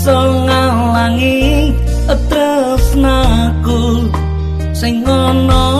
iso ngalangi tresnaku sing ngono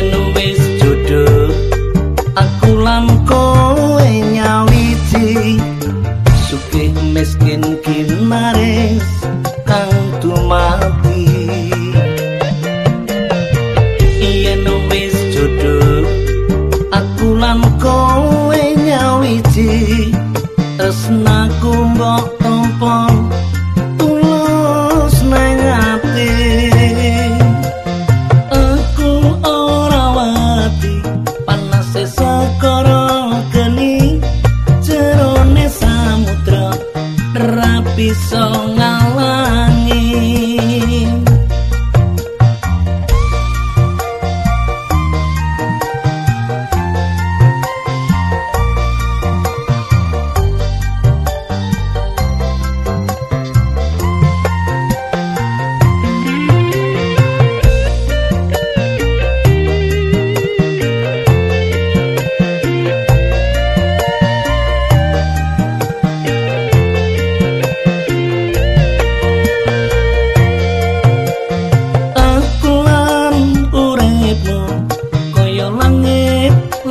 miskin kin maris kang tumati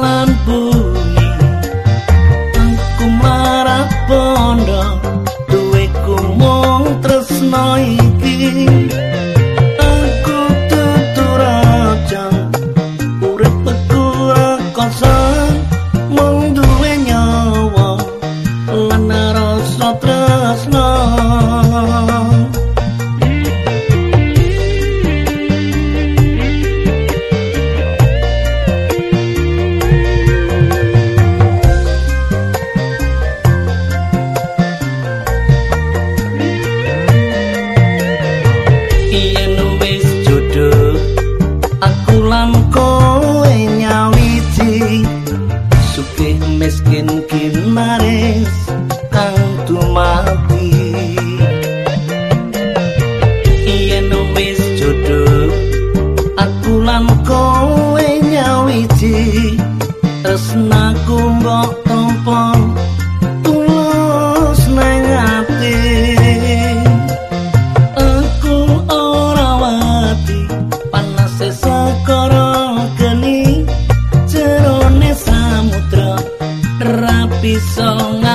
lan bumi. Aku marah pondok duweku mung tresno iki. meskin kinaris ang tumapi song.